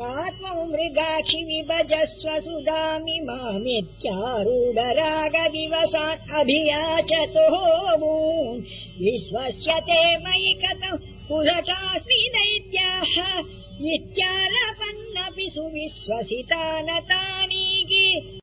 मृगाक्षि विभजस्व सुदामि मामित्यारूढरागदिवसान् विश्वस्य ते मयि कथम् कुलटास्मि नैत्याः नित्यालपन्नपि सुविश्वसिता न